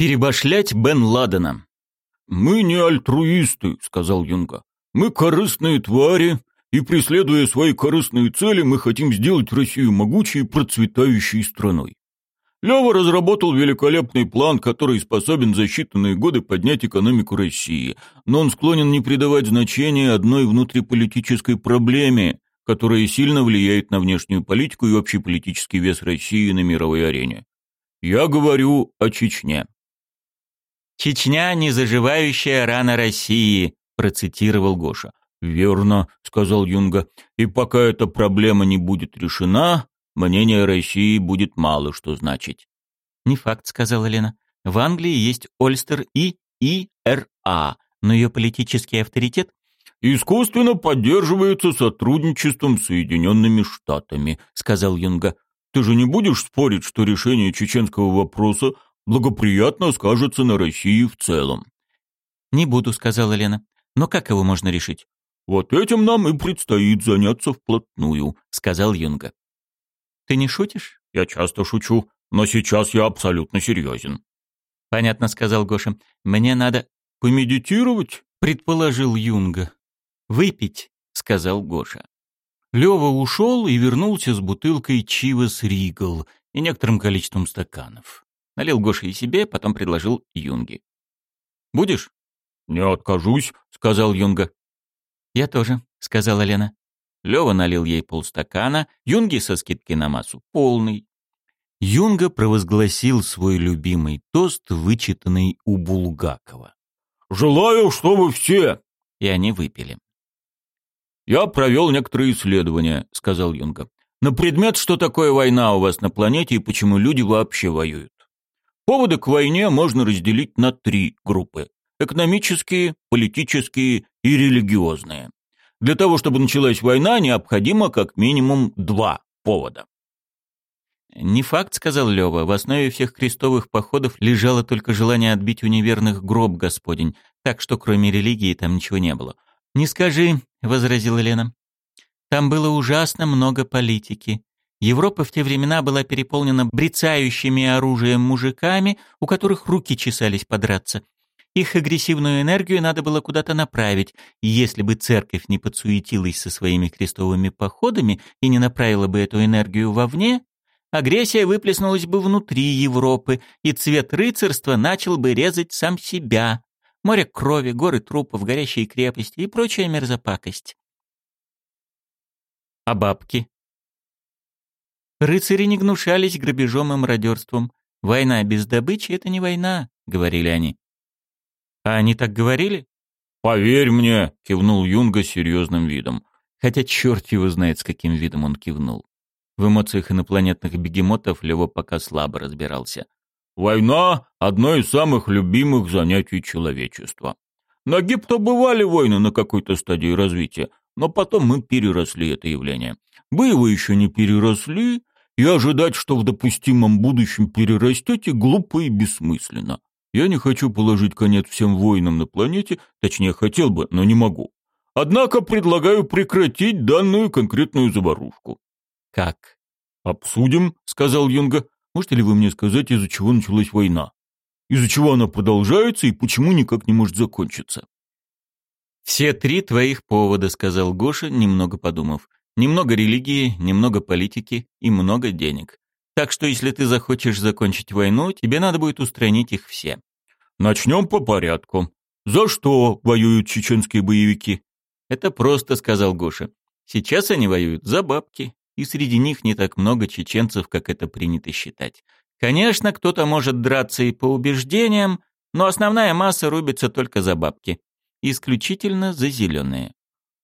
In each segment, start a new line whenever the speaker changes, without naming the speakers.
Перебашлять Бен Ладена.
«Мы не альтруисты», — сказал Юнга. «Мы корыстные твари, и, преследуя свои корыстные цели, мы хотим сделать Россию могучей и процветающей страной. Лева разработал великолепный план, который способен за считанные годы поднять экономику России, но он склонен не придавать значения одной внутриполитической проблеме, которая сильно влияет на внешнюю политику и общий политический вес России на мировой арене. Я говорю о Чечне.
«Чечня – незаживающая рана России», – процитировал Гоша.
«Верно», — сказал Юнга. «И пока эта проблема не будет решена, мнение России будет мало что значить».
«Не факт», — сказала Лена. «В Англии есть Ольстер и ИРА, но ее политический авторитет
«Искусственно поддерживается сотрудничеством с Соединенными Штатами», — сказал Юнга. «Ты же не будешь спорить, что решение чеченского вопроса благоприятно скажется на России в целом?»
«Не буду», — сказала Лена. «Но как его можно решить?»
«Вот этим нам и предстоит заняться вплотную», — сказал Юнга.
«Ты не шутишь?»
«Я часто шучу, но сейчас я абсолютно серьезен».
«Понятно», — сказал Гоша. «Мне надо...»
«Помедитировать?»
— предположил Юнга. «Выпить», — сказал Гоша. Лёва ушел и вернулся с бутылкой Чивас Ригл и некоторым количеством стаканов. Налил Гоша и себе, потом предложил Юнге. «Будешь?»
«Не откажусь», — сказал Юнга.
«Я тоже», — сказала Лена. Лёва налил ей полстакана, Юнги со скидки на массу полный. Юнга провозгласил свой любимый тост, вычитанный у Булгакова.
«Желаю, чтобы все...»
И они выпили.
«Я провел некоторые исследования», — сказал Юнга. «На предмет, что такое война у вас на планете и почему люди вообще воюют. Поводы к войне можно разделить на три группы экономические, политические и религиозные. Для того, чтобы началась война, необходимо как минимум два повода.
«Не факт», — сказал Лёва, — «в основе всех крестовых походов лежало только желание отбить у неверных гроб Господень, так что кроме религии там ничего не было». «Не скажи», — возразила Лена. «Там было ужасно много политики. Европа в те времена была переполнена брецающими оружием мужиками, у которых руки чесались подраться. Их агрессивную энергию надо было куда-то направить, и если бы церковь не подсуетилась со своими крестовыми походами и не направила бы эту энергию вовне, агрессия выплеснулась бы внутри Европы, и цвет рыцарства начал бы резать сам себя. Море крови, горы трупов, горящие крепости и прочая мерзопакость. А бабки? Рыцари не гнушались грабежом и мародерством. «Война без добычи — это не война», — говорили они. А они так говорили?
«Поверь мне», — кивнул Юнга серьезным видом.
Хотя черт его знает, с каким видом он кивнул. В эмоциях инопланетных бегемотов Лево пока слабо разбирался.
«Война — одно из самых любимых занятий человечества. На Гипто бывали войны на какой-то стадии развития, но потом мы переросли это явление. Вы его еще не переросли, и ожидать, что в допустимом будущем перерастете, глупо и бессмысленно. Я не хочу положить конец всем войнам на планете, точнее, хотел бы, но не могу. Однако предлагаю прекратить данную конкретную заварушку.
Как?
Обсудим, сказал Юнга. Можете ли вы мне сказать, из-за чего началась война? Из-за чего она продолжается и почему никак не может закончиться?
Все три твоих повода, сказал Гоша, немного подумав. Немного религии, немного политики и много денег. Так что если ты захочешь закончить войну, тебе надо будет устранить их все.
Начнем по порядку. За что воюют чеченские боевики?
Это просто, сказал Гоша. Сейчас они воюют за бабки, и среди них не так много чеченцев, как это принято считать. Конечно, кто-то может драться и по убеждениям, но основная масса рубится только за бабки. Исключительно за зеленые.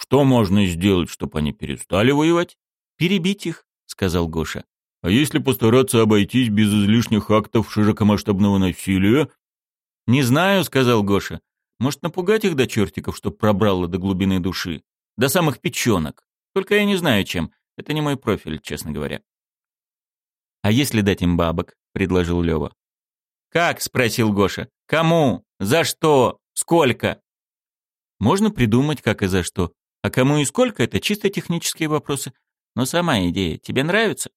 Что можно сделать, чтобы они перестали воевать?
Перебить их, сказал Гоша.
А если постараться обойтись без излишних актов широкомасштабного насилия?
Не знаю, сказал Гоша. Может, напугать их до чертиков, чтоб пробрало до глубины души? До самых печенок. Только я не знаю, чем. Это не мой профиль, честно говоря. А если дать им бабок? предложил Лева. Как? спросил Гоша. Кому? За что? Сколько? Можно придумать, как и за что. А кому и сколько это чисто технические вопросы. Но сама идея тебе нравится?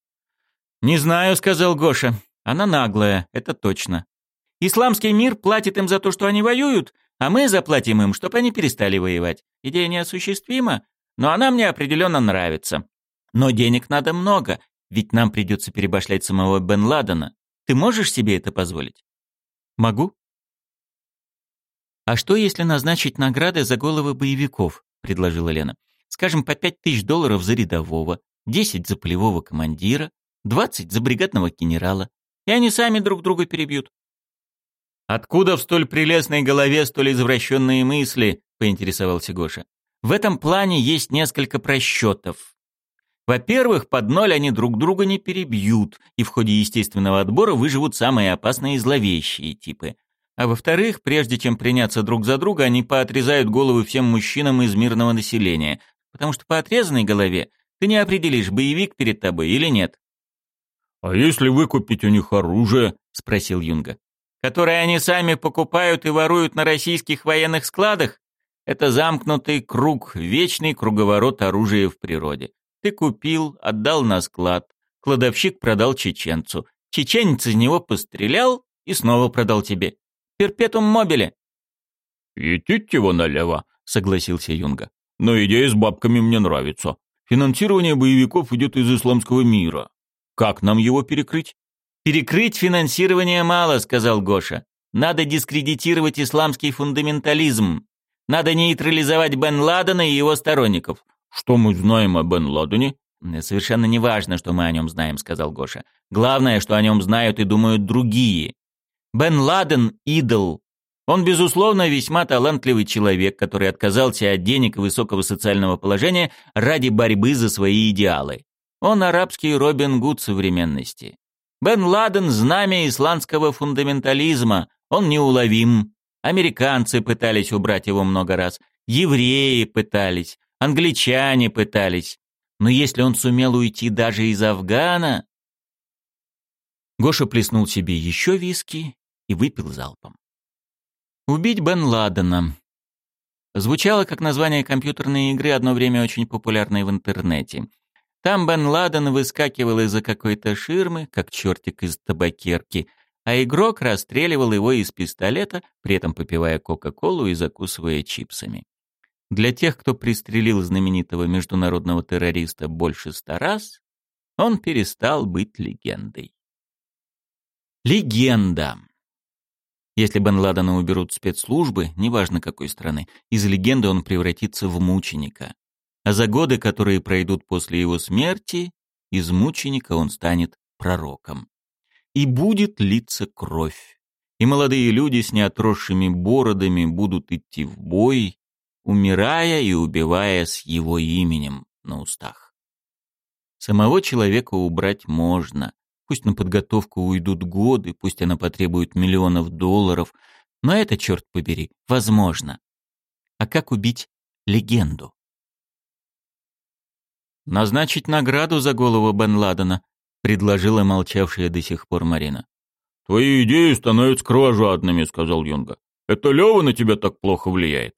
«Не знаю», — сказал Гоша. «Она наглая, это точно. Исламский мир платит им за то, что они воюют, а мы заплатим им, чтобы они перестали воевать. Идея неосуществима, но она мне определенно нравится. Но денег надо много, ведь нам придется перебашлять самого Бен Ладена. Ты можешь себе это позволить? Могу. А что, если назначить награды за головы боевиков? Предложила Лена. Скажем, по пять тысяч долларов за рядового, десять за полевого командира, двадцать за бригадного генерала. И они сами друг друга перебьют. «Откуда в столь прелестной голове столь извращенные мысли?» — поинтересовался Гоша. «В этом плане есть несколько просчетов. Во-первых, под ноль они друг друга не перебьют, и в ходе естественного отбора выживут самые опасные и зловещие типы. А во-вторых, прежде чем приняться друг за друга, они поотрезают головы всем мужчинам из мирного населения, потому что по отрезанной голове ты не определишь, боевик перед тобой или нет.
«А если выкупить у них оружие?»
— спросил Юнга. «Которое они сами покупают и воруют на российских военных складах? Это замкнутый круг, вечный круговорот оружия в природе. Ты купил, отдал на склад, кладовщик продал чеченцу, чеченец из него пострелял и снова продал тебе. Перпетум мобиле».
«Идите его налево», — согласился Юнга. «Но идея с бабками мне нравится. Финансирование боевиков идет из исламского мира. Как нам его перекрыть?»
«Перекрыть финансирование мало», — сказал Гоша. «Надо дискредитировать исламский фундаментализм. Надо нейтрализовать Бен Ладена и его сторонников.
«Что мы знаем о Бен Ладене?»
«Совершенно не важно, что мы о нем знаем», — сказал Гоша. «Главное, что о нем знают и думают другие. Бен Ладен — идол. Он, безусловно, весьма талантливый человек, который отказался от денег и высокого социального положения ради борьбы за свои идеалы. Он арабский Робин Гуд современности. Бен Ладен — знамя исландского фундаментализма. Он неуловим. Американцы пытались убрать его много раз. Евреи пытались. Англичане пытались. Но если он сумел уйти даже из Афгана... Гоша плеснул себе еще виски и выпил залпом. «Убить Бен Ладена». Звучало как название компьютерной игры, одно время очень популярной в интернете. Там Бен Ладен выскакивал из-за какой-то ширмы, как чертик из табакерки, а игрок расстреливал его из пистолета, при этом попивая Кока-Колу и закусывая чипсами. Для тех, кто пристрелил знаменитого международного террориста больше ста раз, он перестал быть легендой. Легенда. Если Бен Ладена уберут спецслужбы, неважно какой страны, из легенды он превратится в мученика. А за годы, которые пройдут после его смерти, из мученика он станет пророком. И будет литься кровь. И молодые люди с неотросшими бородами будут идти в бой, умирая и убивая с его именем на устах. Самого человека убрать можно. Пусть на подготовку уйдут годы, пусть она потребует миллионов долларов, но это, черт побери, возможно. А как убить легенду? «Назначить награду за голову Бен Ладена», — предложила молчавшая до сих пор Марина.
«Твои идеи становятся кровожадными», — сказал Юнга. «Это Лёва на тебя так плохо влияет?»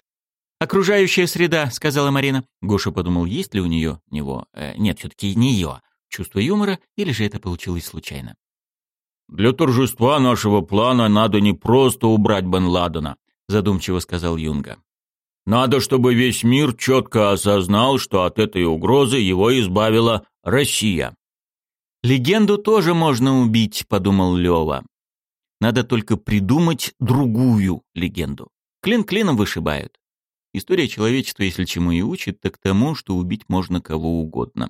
«Окружающая среда», — сказала Марина. Гоша подумал, есть ли у нее, него, э, нет, все-таки не ее, чувство юмора, или же это получилось случайно.
«Для торжества нашего плана надо не просто убрать Бен Ладена», — задумчиво сказал Юнга. «Надо, чтобы весь мир четко осознал, что от этой угрозы его избавила Россия».
«Легенду тоже можно убить», — подумал Лева. «Надо только придумать другую легенду. Клин клином вышибают. История человечества, если чему и учит, так тому, что убить можно кого угодно.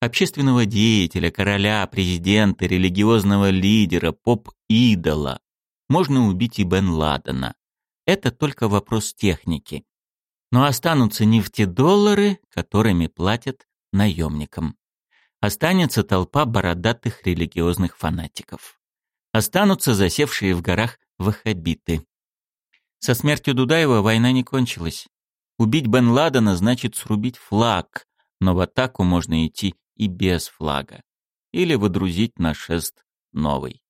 Общественного деятеля, короля, президента, религиозного лидера, поп-идола. Можно убить и Бен Ладена. Это только вопрос техники. Но останутся нефтедоллары, которыми платят наемникам. Останется толпа бородатых религиозных фанатиков. Останутся засевшие в горах ваххабиты. Со смертью Дудаева война не кончилась. Убить Бен Ладена значит срубить флаг, но в атаку можно идти и без флага. Или выдрузить на шест новый.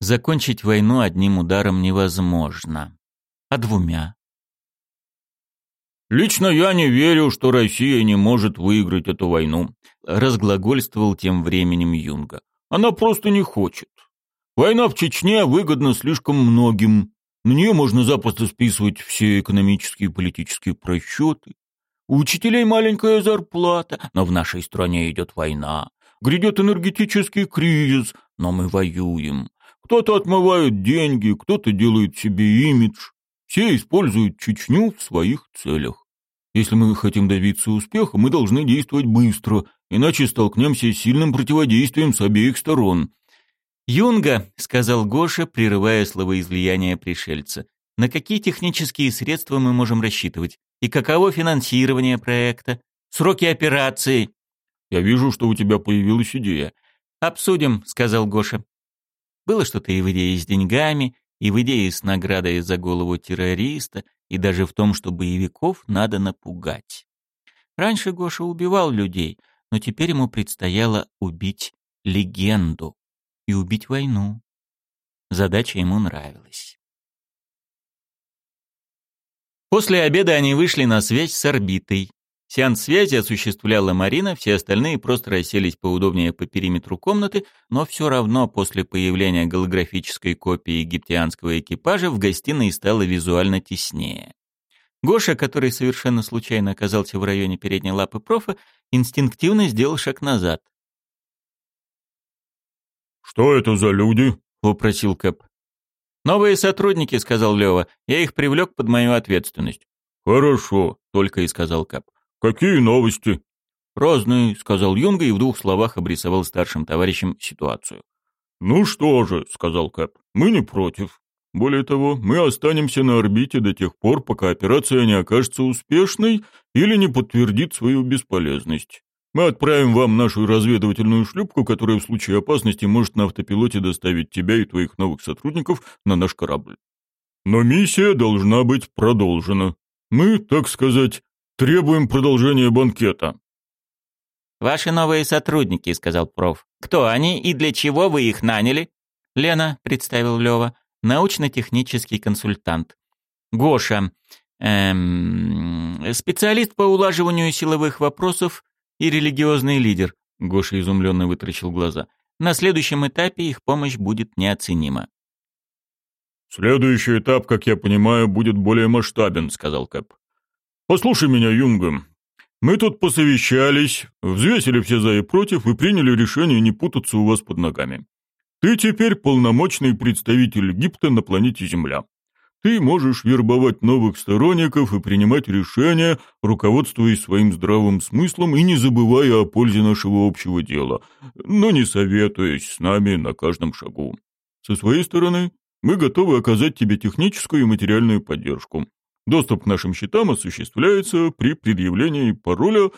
Закончить войну одним ударом невозможно. А двумя?
«Лично я не верю, что Россия не может выиграть эту войну», разглагольствовал тем временем Юнга. «Она просто не хочет. Война в Чечне выгодна слишком многим. На нее можно запросто списывать все экономические и политические просчеты. У учителей маленькая зарплата, но в нашей стране идет война. Грядет энергетический кризис, но мы воюем. Кто-то отмывает деньги, кто-то делает себе имидж. Все используют Чечню в своих целях. Если мы хотим добиться успеха, мы должны действовать быстро, иначе столкнемся с сильным противодействием с обеих сторон.
«Юнга», — сказал Гоша, прерывая словоизлияние пришельца, — «на какие технические средства мы можем рассчитывать? И каково финансирование проекта? Сроки операции?»
«Я вижу, что у тебя появилась идея».
«Обсудим», — сказал Гоша. Было что-то и в идее с деньгами, и в идее с наградой за голову террориста, и даже в том, что боевиков надо напугать. Раньше Гоша убивал людей, но теперь ему предстояло убить легенду и убить войну. Задача ему нравилась. После обеда они вышли на связь с орбитой. Сеанс связи осуществляла Марина, все остальные просто расселись поудобнее по периметру комнаты, но все равно после появления голографической копии египтянского экипажа в гостиной стало визуально теснее. Гоша, который совершенно случайно оказался в районе передней лапы профа, инстинктивно сделал шаг назад.
«Что это за люди?»
— вопросил Кэп. «Новые сотрудники», — сказал Лева. «Я их привлек под мою ответственность».
«Хорошо», —
только и сказал Кэп.
«Какие новости?»
«Разные», — сказал Юнга и в двух словах обрисовал старшим товарищам ситуацию.
«Ну что же», — сказал Кэп, — «мы не против. Более того, мы останемся на орбите до тех пор, пока операция не окажется успешной или не подтвердит свою бесполезность. Мы отправим вам нашу разведывательную шлюпку, которая в случае опасности может на автопилоте доставить тебя и твоих новых сотрудников на наш корабль. Но миссия должна быть продолжена. Мы, так сказать, Требуем продолжения банкета».
«Ваши новые сотрудники», — сказал проф. «Кто они и для чего вы их наняли?» «Лена», — представил Лева, — «научно-технический консультант». «Гоша, эм, специалист по улаживанию силовых вопросов и религиозный лидер», — Гоша изумленно вытрачил глаза. «На следующем этапе их помощь будет неоценима».
«Следующий этап, как я понимаю, будет более масштабен», — сказал Кэп. «Послушай меня, Юнга. Мы тут посовещались, взвесили все за и против и приняли решение не путаться у вас под ногами. Ты теперь полномочный представитель Египта на планете Земля. Ты можешь вербовать новых сторонников и принимать решения, руководствуясь своим здравым смыслом и не забывая о пользе нашего общего дела, но не советуясь с нами на каждом шагу. Со своей стороны, мы готовы оказать тебе техническую и материальную поддержку. Доступ к нашим счетам осуществляется при предъявлении пароля